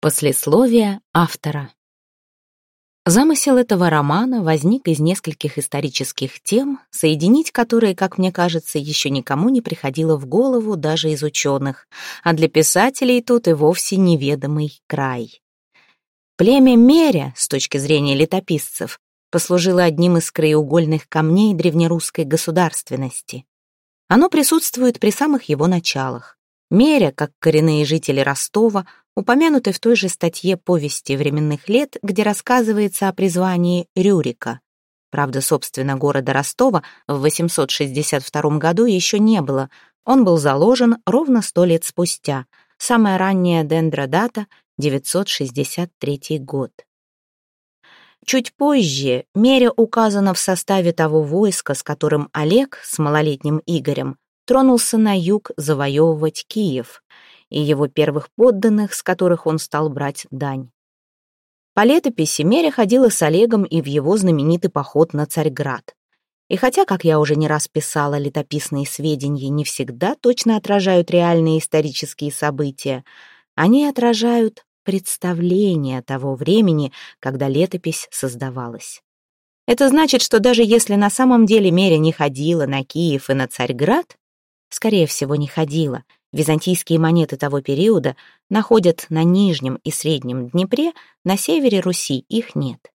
Послесловие автора. Замысел этого романа возник из нескольких исторических тем, соединить которые, как мне кажется, еще никому не приходило в голову даже из ученых, а для писателей тут и вовсе неведомый край. Племя Меря, с точки зрения летописцев, послужило одним из краеугольных камней древнерусской государственности. Оно присутствует при самых его началах. Меря, как коренные жители Ростова, упомянуты в той же статье «Повести временных лет», где рассказывается о призвании Рюрика. Правда, собственно, города Ростова в 862 году еще не было. Он был заложен ровно сто лет спустя. Самая ранняя дендродата — 963 год. Чуть позже Меря указана в составе того войска, с которым Олег с малолетним Игорем тронулся на юг завоевывать Киев и его первых подданных, с которых он стал брать дань. По летописи Меря ходила с Олегом и в его знаменитый поход на Царьград. И хотя, как я уже не раз писала, летописные сведения не всегда точно отражают реальные исторические события, они отражают представление того времени, когда летопись создавалась. Это значит, что даже если на самом деле Меря не ходила на Киев и на Царьград, скорее всего, не ходила, Византийские монеты того периода находят на Нижнем и Среднем Днепре, на севере Руси их нет.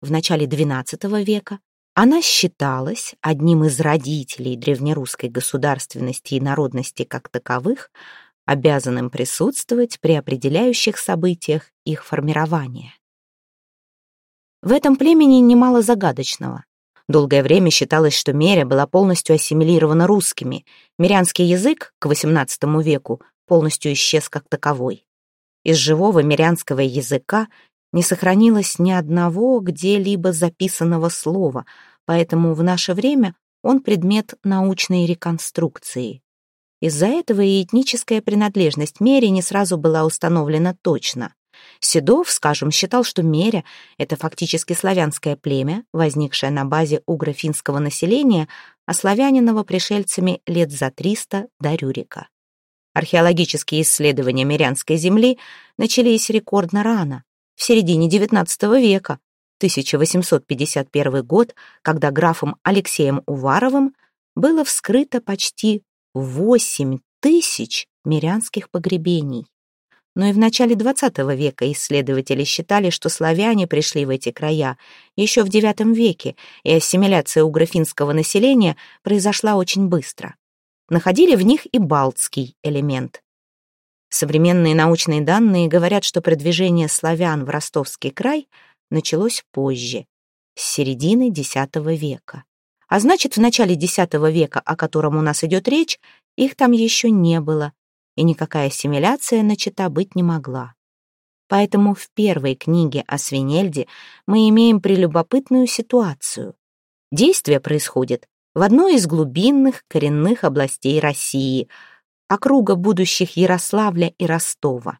В начале XII века она считалась одним из родителей древнерусской государственности и народности как таковых, обязанным присутствовать при определяющих событиях их формирования. В этом племени немало загадочного. Долгое время считалось, что Меря была полностью ассимилирована русскими. Мирянский язык к XVIII веку полностью исчез как таковой. Из живого мирянского языка не сохранилось ни одного где-либо записанного слова, поэтому в наше время он предмет научной реконструкции. Из-за этого и этническая принадлежность Мере не сразу была установлена точно. Седов, скажем, считал, что Меря — это фактически славянское племя, возникшее на базе угро-финского населения, ославяненного пришельцами лет за 300 до Рюрика. Археологические исследования Мирянской земли начались рекордно рано, в середине XIX века, 1851 год, когда графом Алексеем Уваровым было вскрыто почти 8 тысяч мирянских погребений но и в начале XX века исследователи считали, что славяне пришли в эти края еще в IX веке, и ассимиляция угрофинского населения произошла очень быстро. Находили в них и балтский элемент. Современные научные данные говорят, что продвижение славян в ростовский край началось позже, с середины X века. А значит, в начале X века, о котором у нас идет речь, их там еще не было, и никакая ассимиляция начата быть не могла. Поэтому в первой книге о Свинельде мы имеем прелюбопытную ситуацию. Действие происходит в одной из глубинных коренных областей России, округа будущих Ярославля и Ростова.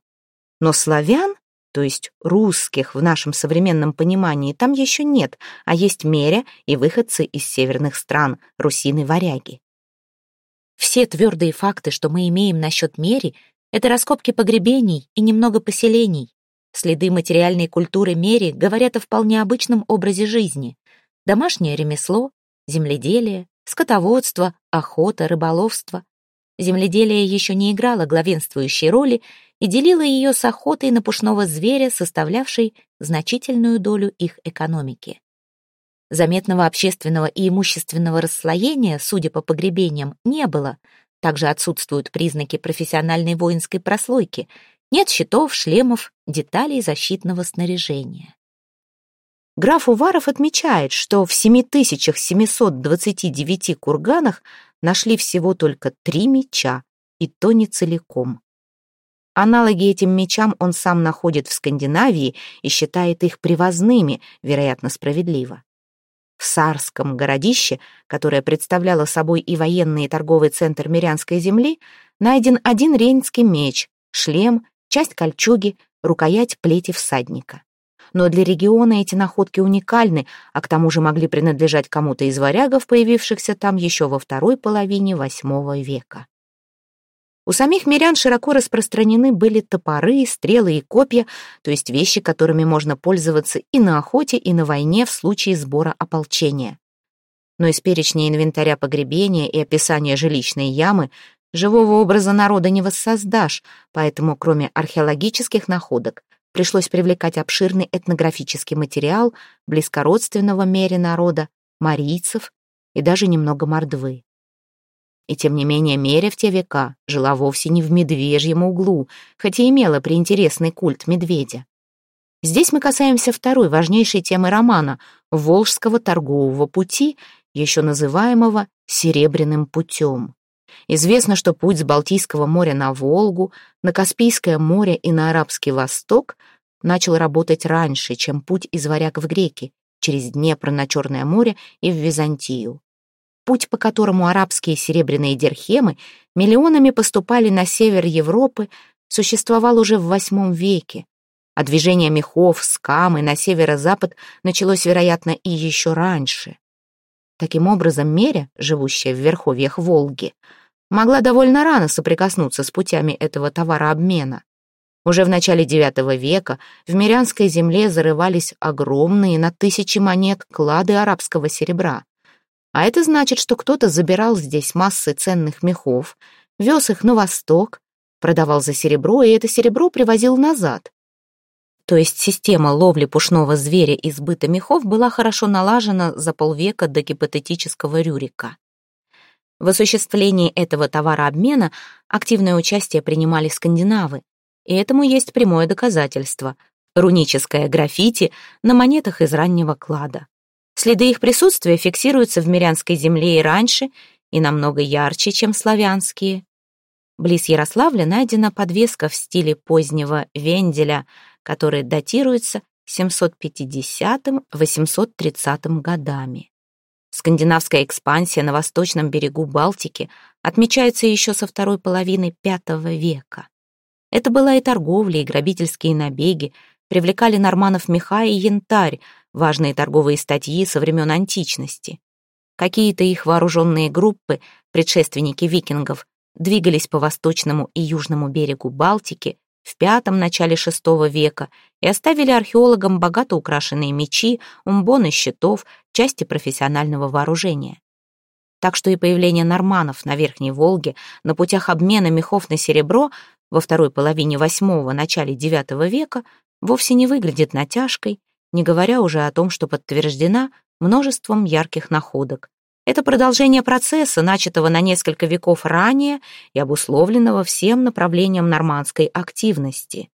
Но славян, то есть русских в нашем современном понимании, там еще нет, а есть меря и выходцы из северных стран, русины-варяги. Все твердые факты, что мы имеем насчет Мери, это раскопки погребений и немного поселений. Следы материальной культуры Мери говорят о вполне обычном образе жизни. Домашнее ремесло, земледелие, скотоводство, охота, рыболовство. Земледелие еще не играло главенствующей роли и делило ее с охотой на пушного зверя, составлявшей значительную долю их экономики. Заметного общественного и имущественного расслоения, судя по погребениям, не было. Также отсутствуют признаки профессиональной воинской прослойки. Нет щитов, шлемов, деталей защитного снаряжения. Граф Уваров отмечает, что в 7729 курганах нашли всего только три меча, и то не целиком. Аналоги этим мечам он сам находит в Скандинавии и считает их привозными, вероятно, справедливо. В Сарском городище, которое представляло собой и военный и торговый центр Мирянской земли, найден один рейнский меч, шлем, часть кольчуги, рукоять плети всадника. Но для региона эти находки уникальны, а к тому же могли принадлежать кому-то из варягов, появившихся там еще во второй половине восьмого века. У самих мирян широко распространены были топоры, стрелы и копья, то есть вещи, которыми можно пользоваться и на охоте, и на войне в случае сбора ополчения. Но из перечня инвентаря погребения и описания жилищной ямы живого образа народа не воссоздашь, поэтому кроме археологических находок пришлось привлекать обширный этнографический материал близкородственного мере народа, марийцев и даже немного мордвы. И тем не менее Меря в те века жила вовсе не в медвежьем углу, хотя имела приинтересный культ медведя. Здесь мы касаемся второй важнейшей темы романа — Волжского торгового пути, еще называемого «Серебряным путем». Известно, что путь с Балтийского моря на Волгу, на Каспийское море и на Арабский Восток начал работать раньше, чем путь из Варяг в Греки, через Днепр на Черное море и в Византию путь по которому арабские серебряные дирхемы миллионами поступали на север Европы, существовал уже в VIII веке, а движение мехов, скамы на северо-запад началось, вероятно, и еще раньше. Таким образом, Меря, живущая в верховьях Волги, могла довольно рано соприкоснуться с путями этого товарообмена. Уже в начале IX века в Мирянской земле зарывались огромные на тысячи монет клады арабского серебра. А это значит, что кто-то забирал здесь массы ценных мехов, вез их на восток, продавал за серебро, и это серебро привозил назад. То есть система ловли пушного зверя и сбыта мехов была хорошо налажена за полвека до гипотетического Рюрика. В осуществлении этого товарообмена активное участие принимали скандинавы, и этому есть прямое доказательство — руническое граффити на монетах из раннего клада. Следы их присутствия фиксируются в Мирянской земле и раньше, и намного ярче, чем славянские. Близ Ярославля найдена подвеска в стиле позднего Венделя, которая датируется 750-830 годами. Скандинавская экспансия на восточном берегу Балтики отмечается еще со второй половины V века. Это была и торговля, и грабительские набеги, привлекали норманов меха и янтарь, важные торговые статьи со времен античности. Какие-то их вооруженные группы, предшественники викингов, двигались по восточному и южному берегу Балтики в пятом начале VI века и оставили археологам богато украшенные мечи, умбоны щитов, части профессионального вооружения. Так что и появление норманов на Верхней Волге на путях обмена мехов на серебро во второй половине VIII – начале IX века вовсе не выглядит натяжкой, не говоря уже о том, что подтверждена множеством ярких находок. Это продолжение процесса, начатого на несколько веков ранее и обусловленного всем направлением нормандской активности.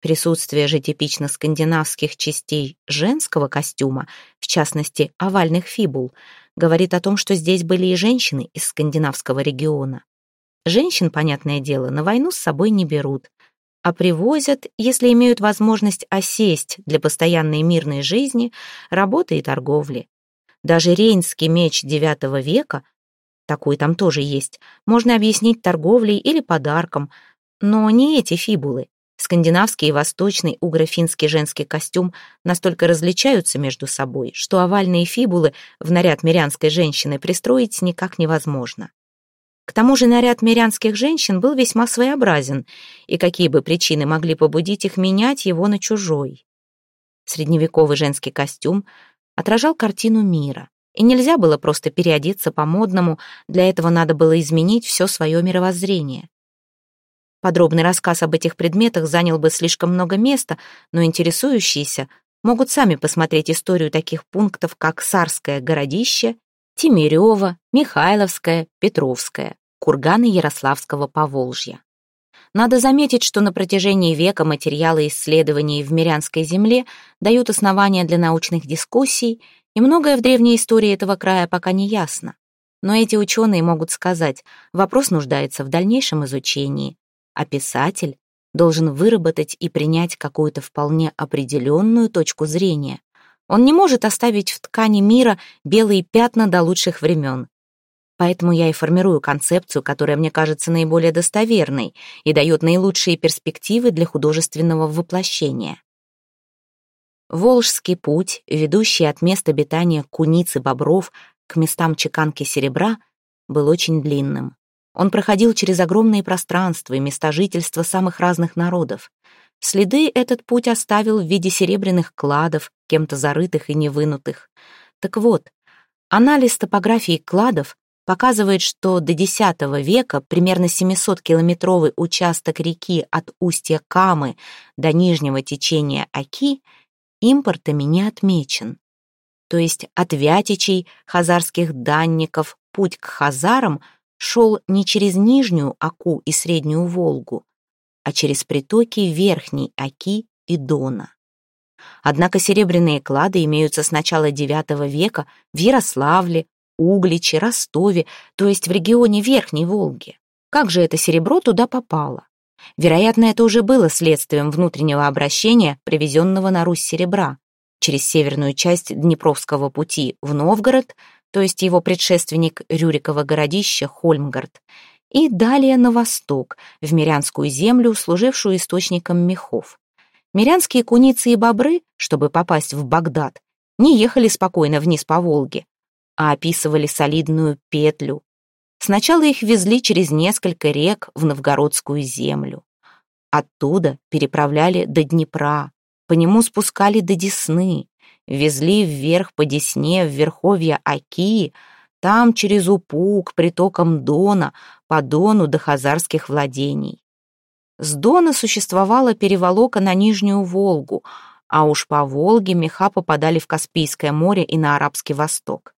Присутствие же типично скандинавских частей женского костюма, в частности овальных фибул, говорит о том, что здесь были и женщины из скандинавского региона. Женщин, понятное дело, на войну с собой не берут а привозят, если имеют возможность осесть для постоянной мирной жизни, работы и торговли. Даже рейнский меч IX века, такой там тоже есть, можно объяснить торговлей или подарком, но не эти фибулы. Скандинавский и восточный угро-финский женский костюм настолько различаются между собой, что овальные фибулы в наряд мирянской женщины пристроить никак невозможно. К тому же наряд мирянских женщин был весьма своеобразен, и какие бы причины могли побудить их менять его на чужой. Средневековый женский костюм отражал картину мира, и нельзя было просто переодеться по-модному, для этого надо было изменить все свое мировоззрение. Подробный рассказ об этих предметах занял бы слишком много места, но интересующиеся могут сами посмотреть историю таких пунктов, как Сарское городище Тимирева, Михайловская, Петровская, курганы Ярославского Поволжья. Надо заметить, что на протяжении века материалы исследований в Мирянской земле дают основания для научных дискуссий, и многое в древней истории этого края пока не ясно. Но эти ученые могут сказать, вопрос нуждается в дальнейшем изучении, а писатель должен выработать и принять какую-то вполне определенную точку зрения, он не может оставить в ткани мира белые пятна до лучших времен. Поэтому я и формирую концепцию, которая мне кажется наиболее достоверной и дает наилучшие перспективы для художественного воплощения. Волжский путь, ведущий от места обитания куниц и бобров к местам чеканки серебра, был очень длинным. Он проходил через огромные пространства и места жительства самых разных народов. Следы этот путь оставил в виде серебряных кладов, кем-то зарытых и невынутых. Так вот, анализ топографии кладов показывает, что до X века примерно 700-километровый участок реки от устья Камы до нижнего течения Аки импортами не отмечен. То есть от Вятичей, хазарских данников, путь к хазарам шел не через Нижнюю Аку и Среднюю Волгу, а через притоки Верхней Аки и Дона. Однако серебряные клады имеются с начала IX века в Ярославле, Угличе, Ростове, то есть в регионе Верхней Волги. Как же это серебро туда попало? Вероятно, это уже было следствием внутреннего обращения, привезенного на Русь серебра, через северную часть Днепровского пути в Новгород, то есть его предшественник Рюрикова городище Хольмгард, и далее на восток, в Мирянскую землю, служившую источником мехов. Мирянские куницы и бобры, чтобы попасть в Багдад, не ехали спокойно вниз по Волге, а описывали солидную петлю. Сначала их везли через несколько рек в новгородскую землю. Оттуда переправляли до Днепра, по нему спускали до Десны, везли вверх по Десне в верховья Аки, там через Упу к притокам Дона, по Дону до хазарских владений. С Дона существовала переволока на Нижнюю Волгу, а уж по Волге меха попадали в Каспийское море и на Арабский Восток.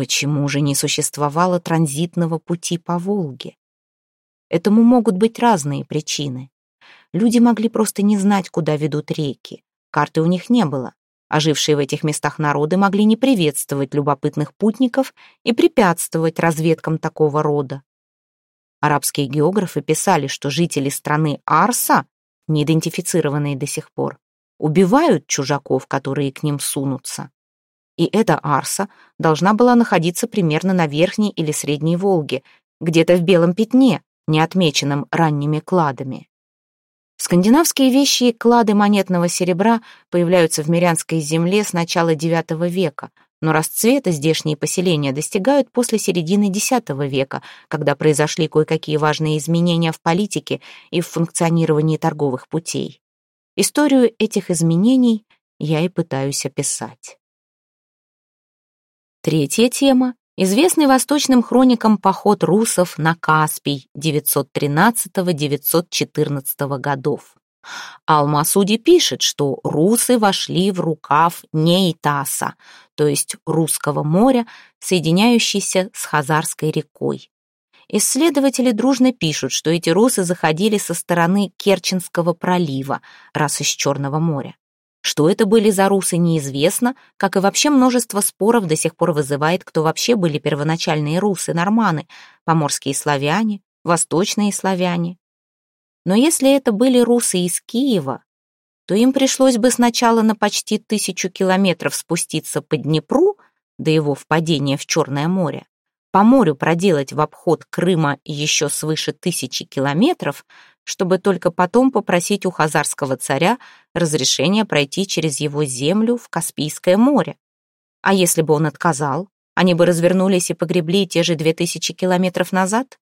Почему же не существовало транзитного пути по Волге? Этому могут быть разные причины. Люди могли просто не знать, куда ведут реки. Карты у них не было. Ожившие в этих местах народы могли не приветствовать любопытных путников и препятствовать разведкам такого рода. Арабские географы писали, что жители страны Арса, не идентифицированные до сих пор, убивают чужаков, которые к ним сунутся и эта Арса должна была находиться примерно на Верхней или Средней Волге, где-то в белом пятне, не отмеченном ранними кладами. Скандинавские вещи и клады монетного серебра появляются в Мирянской земле с начала IX века, но расцвета здешние поселения достигают после середины X века, когда произошли кое-какие важные изменения в политике и в функционировании торговых путей. Историю этих изменений я и пытаюсь описать. Третья тема — известный восточным хроникам поход русов на Каспий 913-914 годов. Алмасуди пишет, что русы вошли в рукав Нейтаса, то есть Русского моря, соединяющийся с Хазарской рекой. Исследователи дружно пишут, что эти русы заходили со стороны Керченского пролива, раз из Черного моря. Что это были за русы, неизвестно, как и вообще множество споров до сих пор вызывает, кто вообще были первоначальные русы-норманы, поморские славяне, восточные славяне. Но если это были русы из Киева, то им пришлось бы сначала на почти тысячу километров спуститься по Днепру до его впадения в Черное море, по морю проделать в обход Крыма еще свыше тысячи километров, чтобы только потом попросить у хазарского царя разрешения пройти через его землю в Каспийское море. А если бы он отказал, они бы развернулись и погребли те же две тысячи километров назад?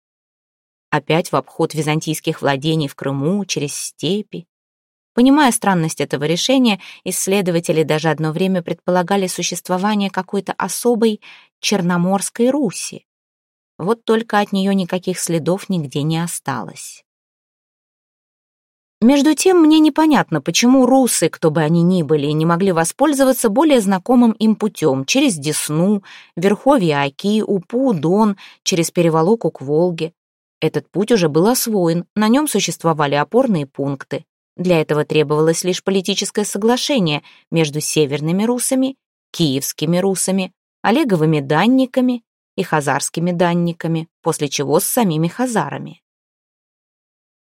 Опять в обход византийских владений в Крыму, через степи. Понимая странность этого решения, исследователи даже одно время предполагали существование какой-то особой Черноморской Руси. Вот только от нее никаких следов нигде не осталось. Между тем, мне непонятно, почему русы, кто бы они ни были, не могли воспользоваться более знакомым им путем, через Десну, Верховье Аки, Упу, Дон, через переволоку к Волге. Этот путь уже был освоен, на нем существовали опорные пункты. Для этого требовалось лишь политическое соглашение между северными русами, киевскими русами, олеговыми данниками и хазарскими данниками, после чего с самими хазарами.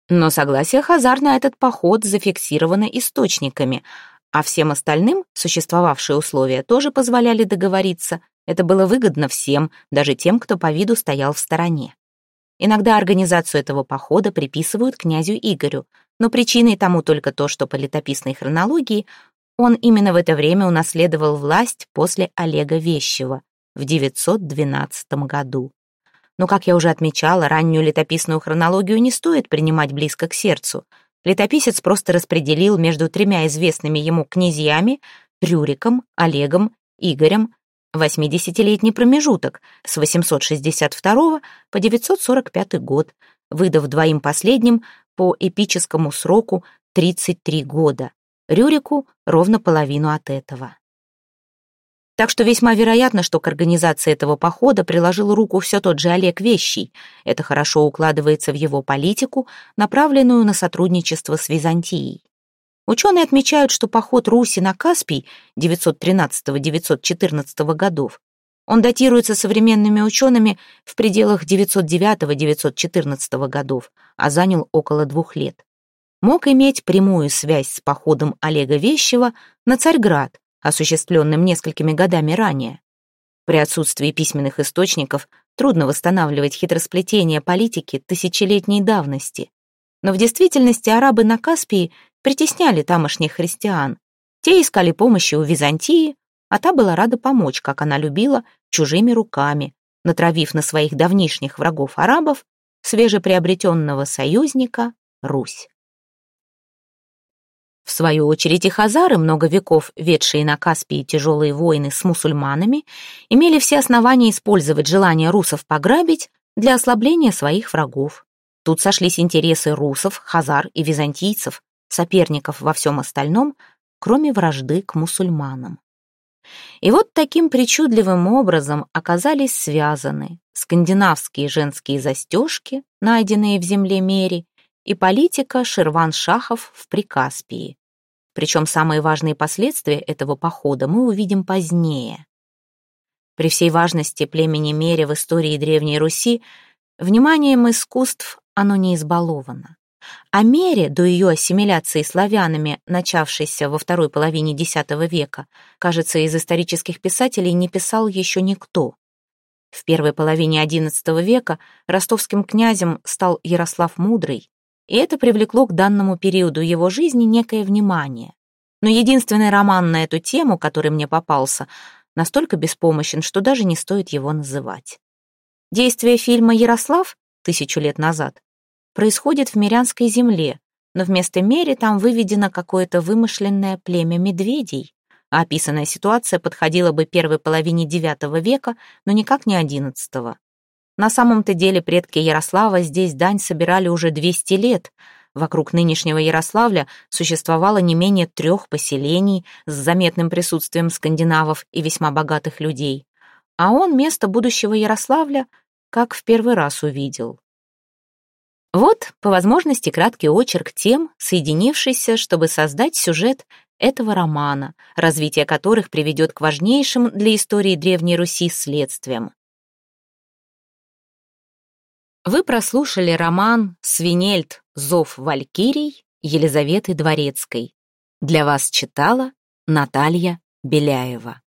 Но согласие Хазар на этот поход зафиксировано источниками, а всем остальным существовавшие условия тоже позволяли договориться. Это было выгодно всем, даже тем, кто по виду стоял в стороне. Иногда организацию этого похода приписывают князю Игорю, но причиной тому только то, что по летописной хронологии он именно в это время унаследовал власть после Олега Вещева в 912 году. но, как я уже отмечала, раннюю летописную хронологию не стоит принимать близко к сердцу. Летописец просто распределил между тремя известными ему князьями Рюриком, Олегом, Игорем, 80-летний промежуток с 862 по 945 год, выдав двоим последним по эпическому сроку 33 года. Рюрику ровно половину от этого. Так что весьма вероятно, что к организации этого похода приложил руку все тот же Олег Вещий. Это хорошо укладывается в его политику, направленную на сотрудничество с Византией. Ученые отмечают, что поход Руси на Каспий 913-914 годов он датируется современными учеными в пределах 909-914 годов, а занял около двух лет. Мог иметь прямую связь с походом Олега Вещева на Царьград, осуществленным несколькими годами ранее. При отсутствии письменных источников трудно восстанавливать хитросплетение политики тысячелетней давности. Но в действительности арабы на Каспии притесняли тамошних христиан. Те искали помощи у Византии, а та была рада помочь, как она любила, чужими руками, натравив на своих давнишних врагов арабов свежеприобретенного союзника Русь. В свою очередь и хазары, много веков ведшие на Каспии тяжелые войны с мусульманами, имели все основания использовать желание русов пограбить для ослабления своих врагов. Тут сошлись интересы русов, хазар и византийцев, соперников во всем остальном, кроме вражды к мусульманам. И вот таким причудливым образом оказались связаны скандинавские женские застежки, найденные в земле Мери, и политика Ширван-Шахов в Прикаспии. Причем самые важные последствия этого похода мы увидим позднее. При всей важности племени Мере в истории Древней Руси вниманием искусств оно не избаловано. О Мере до ее ассимиляции славянами, начавшейся во второй половине X века, кажется, из исторических писателей не писал еще никто. В первой половине XI века ростовским князем стал Ярослав Мудрый, и это привлекло к данному периоду его жизни некое внимание. Но единственный роман на эту тему, который мне попался, настолько беспомощен, что даже не стоит его называть. Действие фильма «Ярослав» тысячу лет назад происходит в Мирянской земле, но вместо Мери там выведено какое-то вымышленное племя медведей, а описанная ситуация подходила бы первой половине IX века, но никак не XI. На самом-то деле предки Ярослава здесь дань собирали уже 200 лет. Вокруг нынешнего Ярославля существовало не менее трех поселений с заметным присутствием скандинавов и весьма богатых людей. А он место будущего Ярославля как в первый раз увидел. Вот, по возможности, краткий очерк тем, соединившийся, чтобы создать сюжет этого романа, развитие которых приведет к важнейшим для истории Древней Руси следствиям. Вы прослушали роман «Свинельд. Зов Валькирий» Елизаветы Дворецкой. Для вас читала Наталья Беляева.